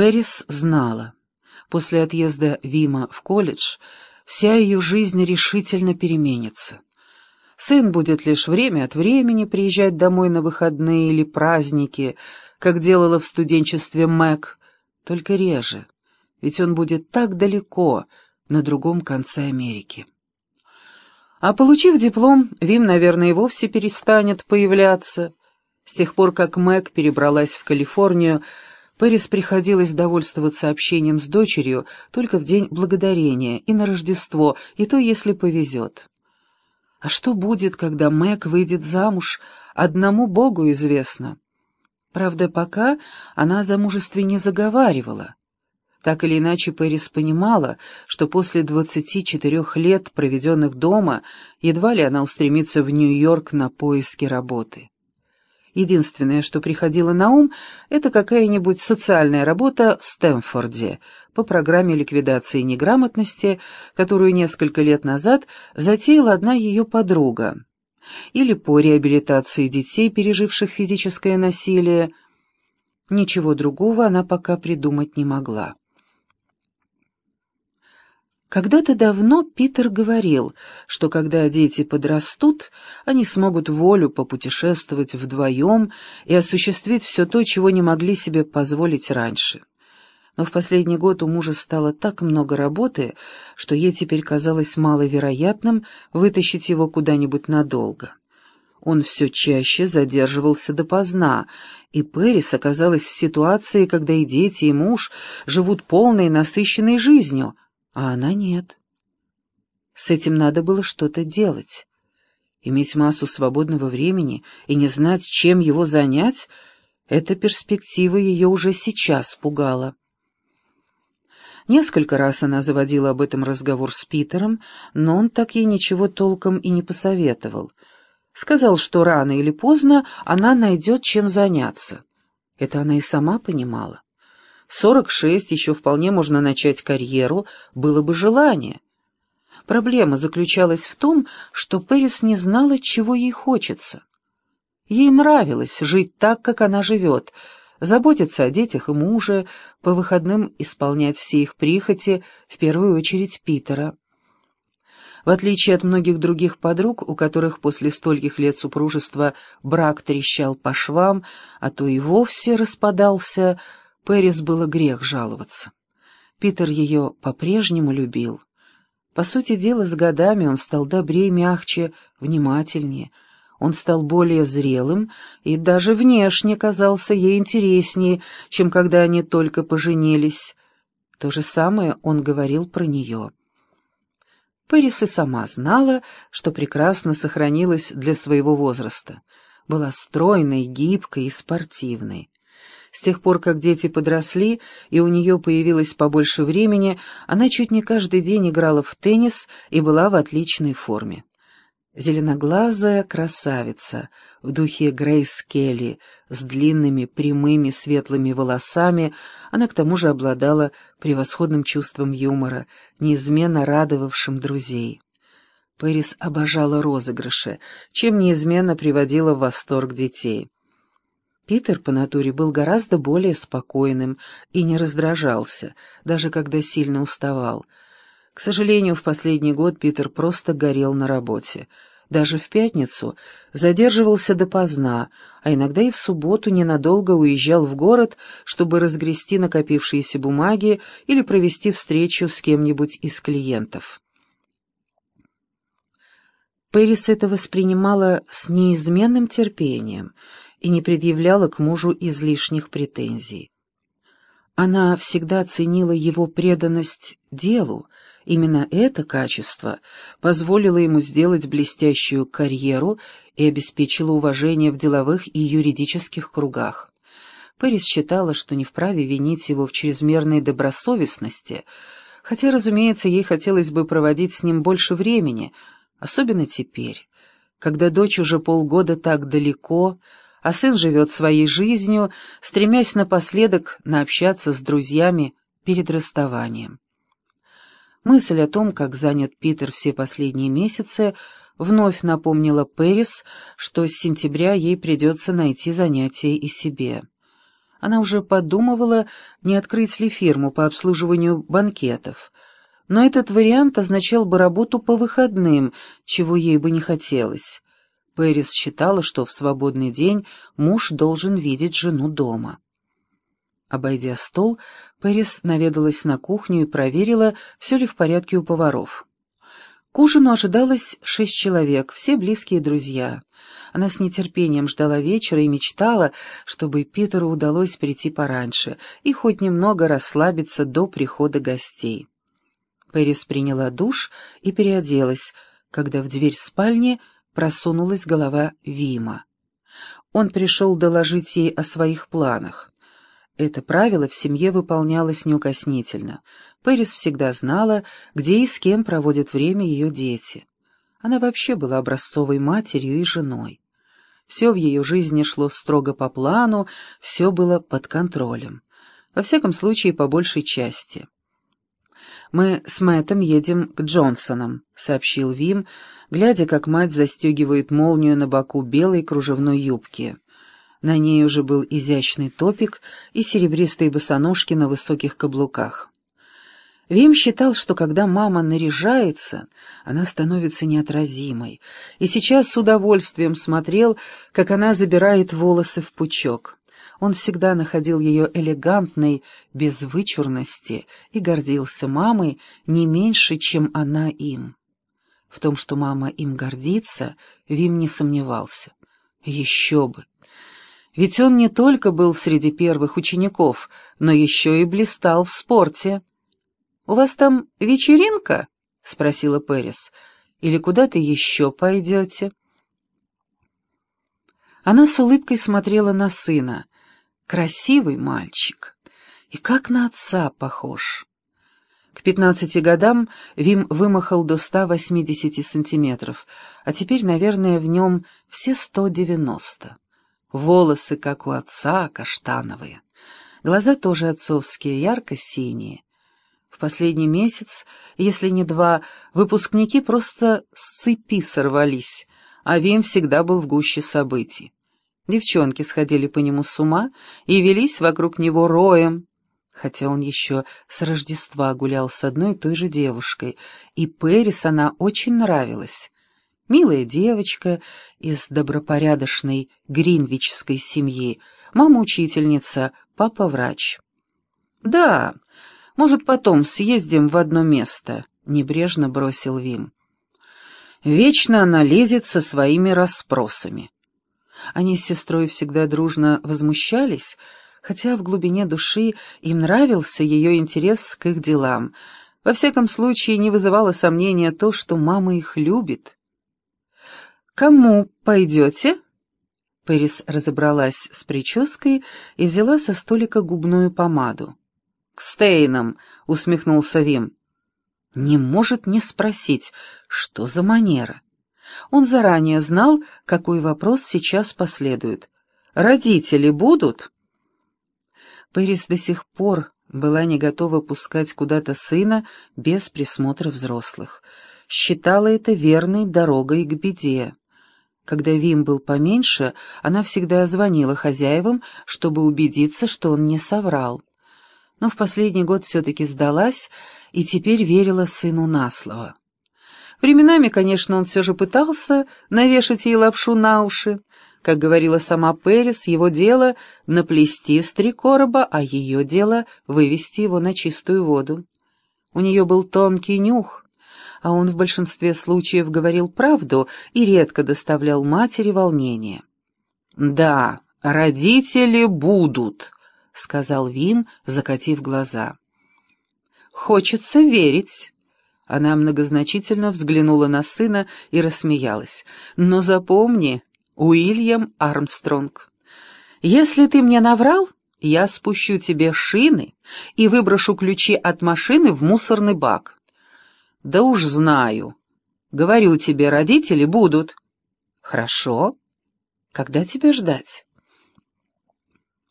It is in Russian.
Пэрис знала. После отъезда Вима в колледж вся ее жизнь решительно переменится. Сын будет лишь время от времени приезжать домой на выходные или праздники, как делала в студенчестве Мэг, только реже, ведь он будет так далеко, на другом конце Америки. А получив диплом, Вим, наверное, и вовсе перестанет появляться. С тех пор, как Мэг перебралась в Калифорнию, Пэрис приходилось довольствоваться общением с дочерью только в день благодарения и на Рождество, и то, если повезет. А что будет, когда Мэг выйдет замуж, одному Богу известно. Правда, пока она о замужестве не заговаривала. Так или иначе, Пэрис понимала, что после двадцати четырех лет, проведенных дома, едва ли она устремится в Нью-Йорк на поиски работы. Единственное, что приходило на ум, это какая-нибудь социальная работа в Стэнфорде по программе ликвидации неграмотности, которую несколько лет назад затеяла одна ее подруга, или по реабилитации детей, переживших физическое насилие. Ничего другого она пока придумать не могла. Когда-то давно Питер говорил, что когда дети подрастут, они смогут волю попутешествовать вдвоем и осуществить все то, чего не могли себе позволить раньше. Но в последний год у мужа стало так много работы, что ей теперь казалось маловероятным вытащить его куда-нибудь надолго. Он все чаще задерживался допоздна, и Пэрис оказалась в ситуации, когда и дети, и муж живут полной насыщенной жизнью — а она нет. С этим надо было что-то делать. Иметь массу свободного времени и не знать, чем его занять, эта перспектива ее уже сейчас пугала. Несколько раз она заводила об этом разговор с Питером, но он так ей ничего толком и не посоветовал. Сказал, что рано или поздно она найдет чем заняться. Это она и сама понимала. Сорок шесть еще вполне можно начать карьеру, было бы желание. Проблема заключалась в том, что Пэрис не знала, чего ей хочется. Ей нравилось жить так, как она живет, заботиться о детях и муже, по выходным исполнять все их прихоти, в первую очередь Питера. В отличие от многих других подруг, у которых после стольких лет супружества брак трещал по швам, а то и вовсе распадался, Пэрис было грех жаловаться. Питер ее по-прежнему любил. По сути дела, с годами он стал добрее, мягче, внимательнее. Он стал более зрелым и даже внешне казался ей интереснее, чем когда они только поженились. То же самое он говорил про нее. Пэрис и сама знала, что прекрасно сохранилась для своего возраста. Была стройной, гибкой и спортивной. С тех пор, как дети подросли, и у нее появилось побольше времени, она чуть не каждый день играла в теннис и была в отличной форме. Зеленоглазая красавица в духе Грейс Келли, с длинными, прямыми, светлыми волосами, она к тому же обладала превосходным чувством юмора, неизменно радовавшим друзей. Пэрис обожала розыгрыши, чем неизменно приводила в восторг детей. Питер по натуре был гораздо более спокойным и не раздражался, даже когда сильно уставал. К сожалению, в последний год Питер просто горел на работе. Даже в пятницу задерживался допоздна, а иногда и в субботу ненадолго уезжал в город, чтобы разгрести накопившиеся бумаги или провести встречу с кем-нибудь из клиентов. Пэрис это воспринимала с неизменным терпением — и не предъявляла к мужу излишних претензий. Она всегда ценила его преданность делу, именно это качество позволило ему сделать блестящую карьеру и обеспечило уважение в деловых и юридических кругах. Пэрис считала, что не вправе винить его в чрезмерной добросовестности, хотя, разумеется, ей хотелось бы проводить с ним больше времени, особенно теперь, когда дочь уже полгода так далеко, а сын живет своей жизнью, стремясь напоследок наобщаться с друзьями перед расставанием. Мысль о том, как занят Питер все последние месяцы, вновь напомнила Пэрис, что с сентября ей придется найти занятие и себе. Она уже подумывала, не открыть ли фирму по обслуживанию банкетов. Но этот вариант означал бы работу по выходным, чего ей бы не хотелось. Пэрис считала, что в свободный день муж должен видеть жену дома. Обойдя стол, Пэрис наведалась на кухню и проверила, все ли в порядке у поваров. К ужину ожидалось шесть человек, все близкие друзья. Она с нетерпением ждала вечера и мечтала, чтобы Питеру удалось прийти пораньше и хоть немного расслабиться до прихода гостей. Пэрис приняла душ и переоделась, когда в дверь спальни просунулась голова Вима. Он пришел доложить ей о своих планах. Это правило в семье выполнялось неукоснительно. Пэрис всегда знала, где и с кем проводят время ее дети. Она вообще была образцовой матерью и женой. Все в ее жизни шло строго по плану, все было под контролем. Во всяком случае, по большей части. «Мы с Мэттом едем к Джонсонам», — сообщил Вим, глядя, как мать застегивает молнию на боку белой кружевной юбки. На ней уже был изящный топик и серебристые босоножки на высоких каблуках. Вим считал, что когда мама наряжается, она становится неотразимой, и сейчас с удовольствием смотрел, как она забирает волосы в пучок. Он всегда находил ее элегантной, без вычурности, и гордился мамой не меньше, чем она им. В том, что мама им гордится, Вим не сомневался. Еще бы! Ведь он не только был среди первых учеников, но еще и блистал в спорте. «У вас там вечеринка?» — спросила Пэрис. «Или куда-то еще пойдете?» Она с улыбкой смотрела на сына. Красивый мальчик. И как на отца похож. К пятнадцати годам Вим вымахал до ста восьмидесяти сантиметров, а теперь, наверное, в нем все сто девяносто. Волосы, как у отца, каштановые. Глаза тоже отцовские, ярко-синие последний месяц, если не два, выпускники просто с цепи сорвались, а Вим всегда был в гуще событий. Девчонки сходили по нему с ума и велись вокруг него роем, хотя он еще с Рождества гулял с одной и той же девушкой, и Пэрис она очень нравилась. Милая девочка из добропорядочной гринвичской семьи, мама-учительница, папа врач. Да, может, потом съездим в одно место», — небрежно бросил Вим. Вечно она лезет со своими расспросами. Они с сестрой всегда дружно возмущались, хотя в глубине души им нравился ее интерес к их делам. Во всяком случае, не вызывало сомнения то, что мама их любит. «Кому пойдете?» Пэрис разобралась с прической и взяла со столика губную помаду. «К Стейнам», — усмехнулся Вим. «Не может не спросить, что за манера». Он заранее знал, какой вопрос сейчас последует. «Родители будут?» Пэрис до сих пор была не готова пускать куда-то сына без присмотра взрослых. Считала это верной дорогой к беде. Когда Вим был поменьше, она всегда звонила хозяевам, чтобы убедиться, что он не соврал но в последний год все-таки сдалась и теперь верила сыну на слово. Временами, конечно, он все же пытался навешать ей лапшу на уши. Как говорила сама Перес, его дело — наплести с короба, а ее дело — вывести его на чистую воду. У нее был тонкий нюх, а он в большинстве случаев говорил правду и редко доставлял матери волнение. «Да, родители будут», — сказал Вим, закатив глаза. «Хочется верить». Она многозначительно взглянула на сына и рассмеялась. «Но запомни, Уильям Армстронг, если ты мне наврал, я спущу тебе шины и выброшу ключи от машины в мусорный бак». «Да уж знаю. Говорю тебе, родители будут». «Хорошо. Когда тебя ждать?»